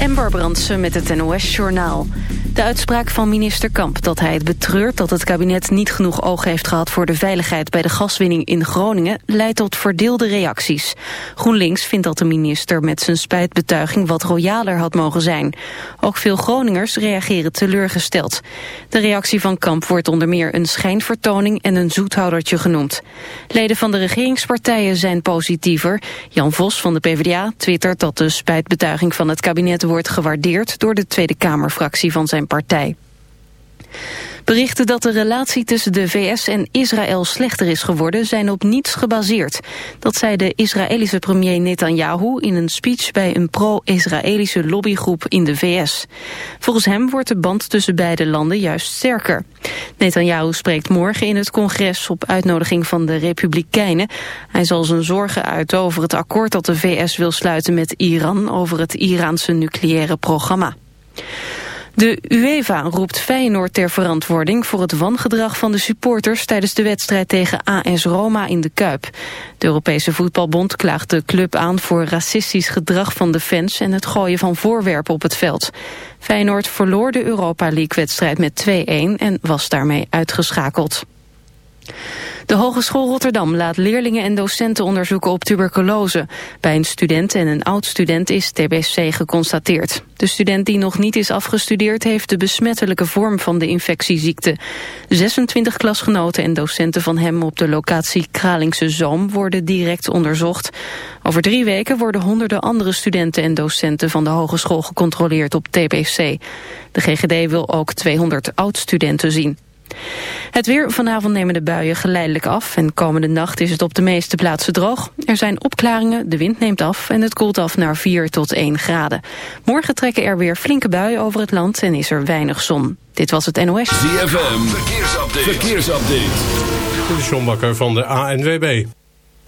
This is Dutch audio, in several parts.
Ember Brandsen met het NOS-journaal. De uitspraak van minister Kamp dat hij het betreurt dat het kabinet niet genoeg oog heeft gehad voor de veiligheid bij de gaswinning in Groningen leidt tot verdeelde reacties. GroenLinks vindt dat de minister met zijn spijtbetuiging wat royaler had mogen zijn. Ook veel Groningers reageren teleurgesteld. De reactie van Kamp wordt onder meer een schijnvertoning en een zoethoudertje genoemd. Leden van de regeringspartijen zijn positiever. Jan Vos van de PvdA twittert dat de spijtbetuiging van het kabinet wordt gewaardeerd door de Tweede Kamerfractie van zijn partij. Berichten dat de relatie tussen de VS en Israël slechter is geworden zijn op niets gebaseerd. Dat zei de Israëlische premier Netanyahu in een speech bij een pro-Israëlische lobbygroep in de VS. Volgens hem wordt de band tussen beide landen juist sterker. Netanyahu spreekt morgen in het congres op uitnodiging van de Republikeinen. Hij zal zijn zorgen uiten over het akkoord dat de VS wil sluiten met Iran over het Iraanse nucleaire programma. De UEFA roept Feyenoord ter verantwoording voor het wangedrag van de supporters tijdens de wedstrijd tegen AS Roma in de Kuip. De Europese Voetbalbond klaagt de club aan voor racistisch gedrag van de fans en het gooien van voorwerpen op het veld. Feyenoord verloor de Europa League-wedstrijd met 2-1 en was daarmee uitgeschakeld. De Hogeschool Rotterdam laat leerlingen en docenten onderzoeken op tuberculose. Bij een student en een oud-student is TBC geconstateerd. De student die nog niet is afgestudeerd heeft de besmettelijke vorm van de infectieziekte. 26 klasgenoten en docenten van hem op de locatie Kralingse Zoom worden direct onderzocht. Over drie weken worden honderden andere studenten en docenten van de hogeschool gecontroleerd op TBC. De GGD wil ook 200 oud-studenten zien. Het weer. Vanavond nemen de buien geleidelijk af. En komende nacht is het op de meeste plaatsen droog. Er zijn opklaringen, de wind neemt af en het koelt af naar 4 tot 1 graden. Morgen trekken er weer flinke buien over het land en is er weinig zon. Dit was het NOS. ZFM. Verkeersupdate. Verkeersupdate. De John Bakker van de ANWB.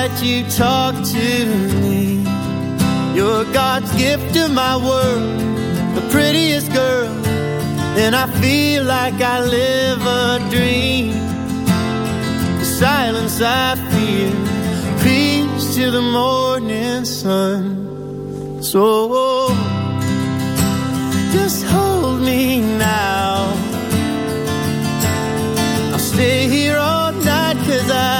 that you talk to me. You're God's gift to my world, the prettiest girl, and I feel like I live a dream. The silence I feel, peace till the morning sun. So just hold me now. I'll stay here all night 'cause I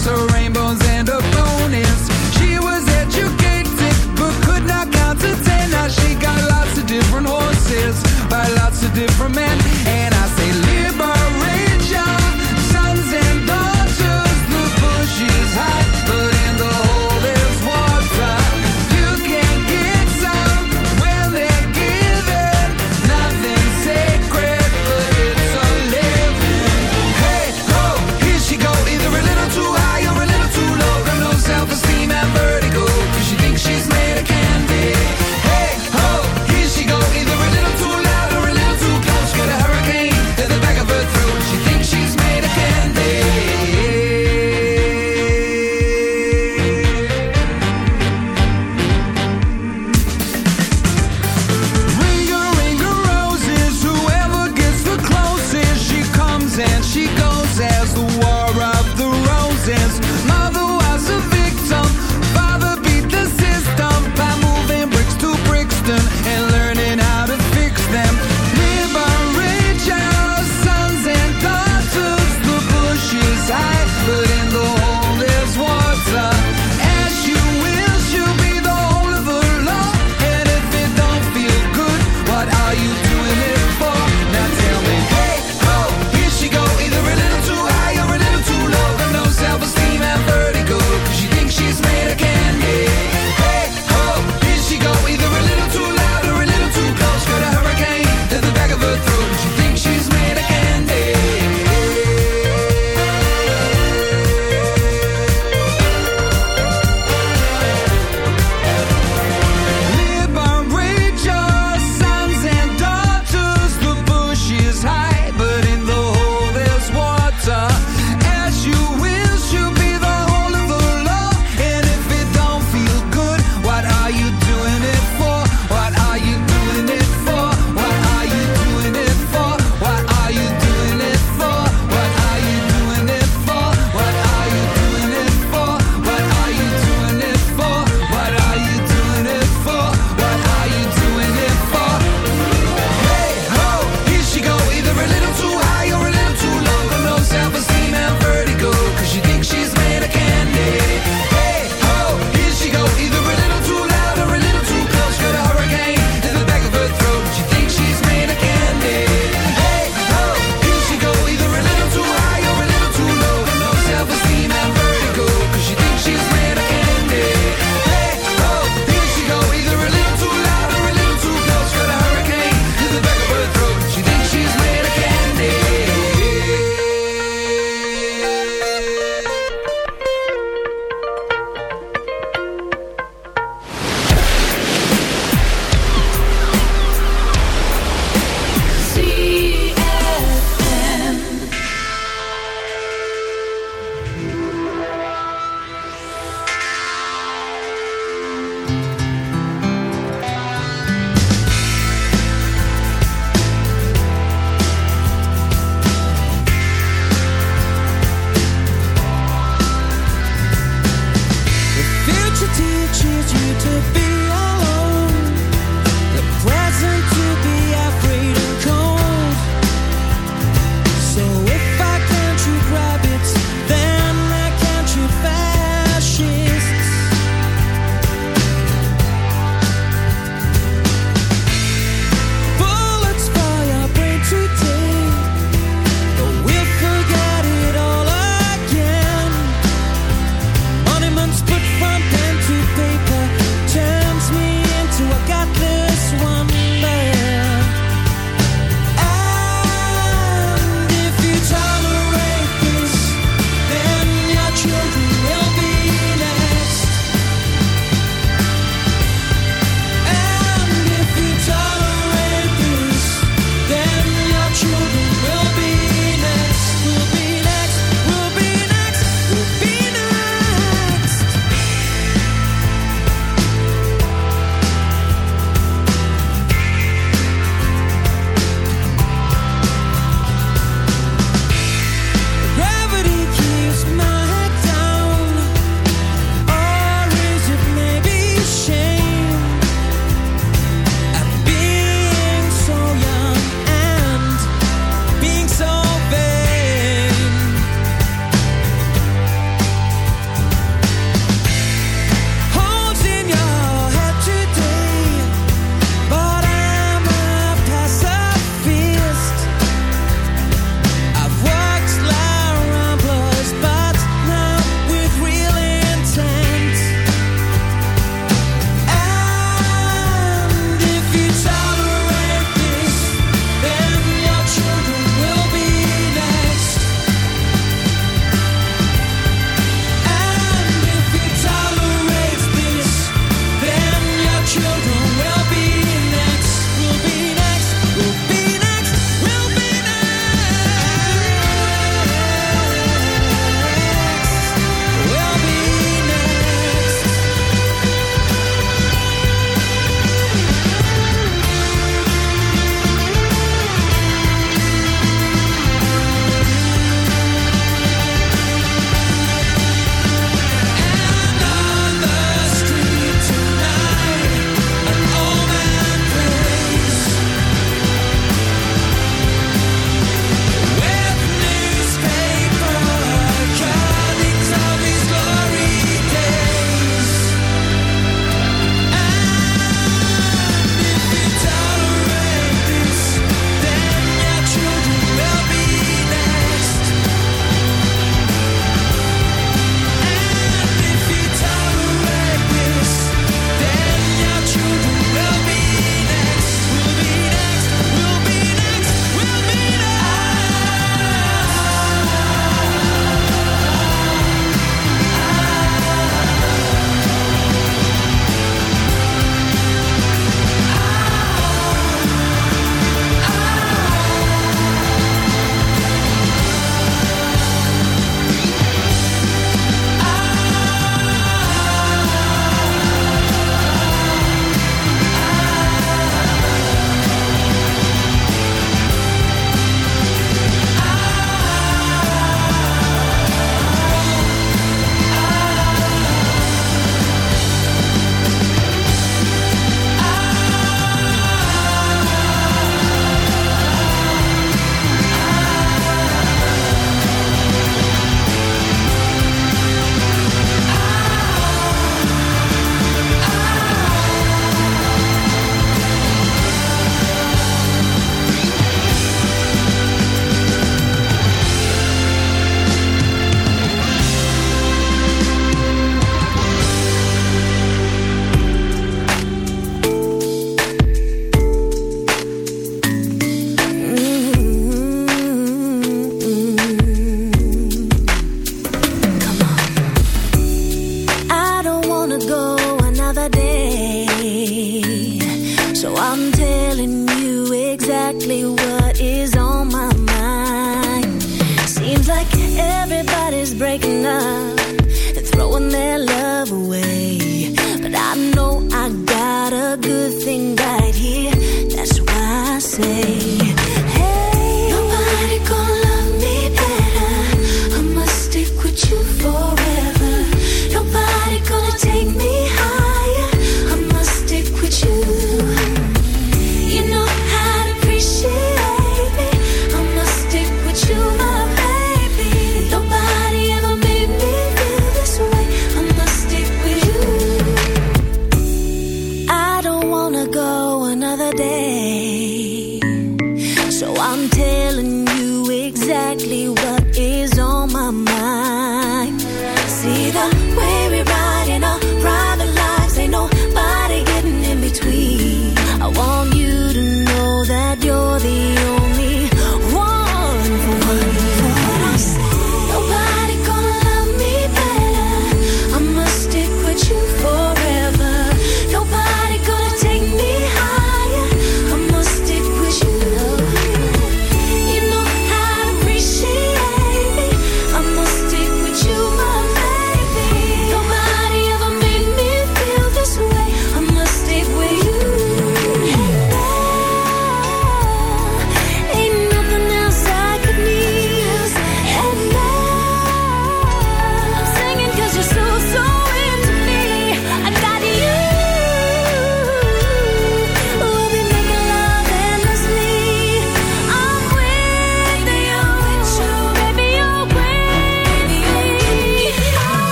so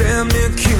damn near cute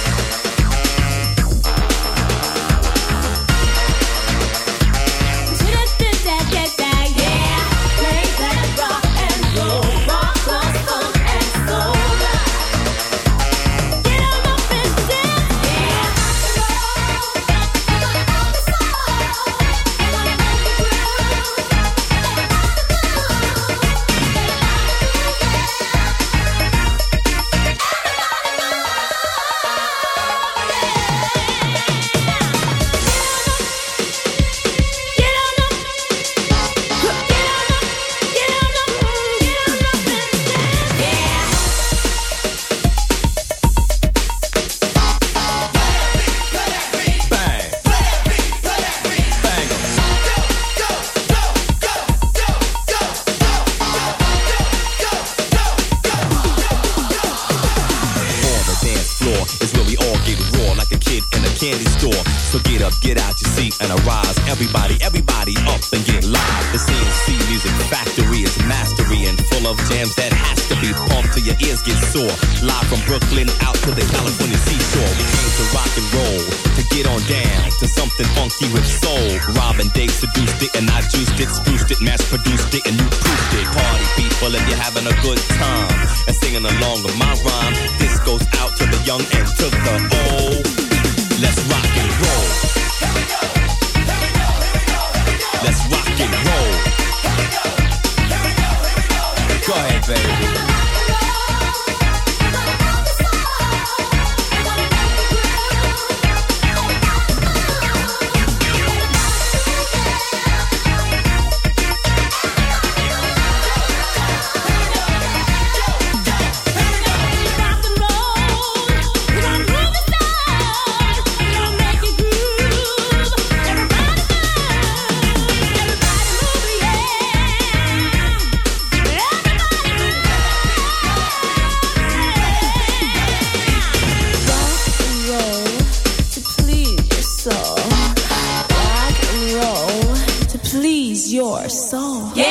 Soul. Yeah.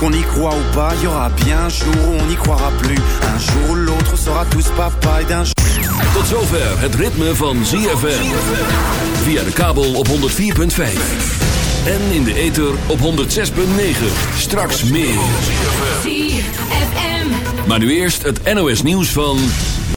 Qu'on y croit ou pas, y aura bien un jour où on n'y croira plus. Un jour ou l'autre, on sera tous papa et d'un jour. Tot zover het ritme van ZFM. Via de kabel op 104.5. En in de ether op 106.9. Straks meer. ZFM. Maar nu eerst het NOS nieuws van...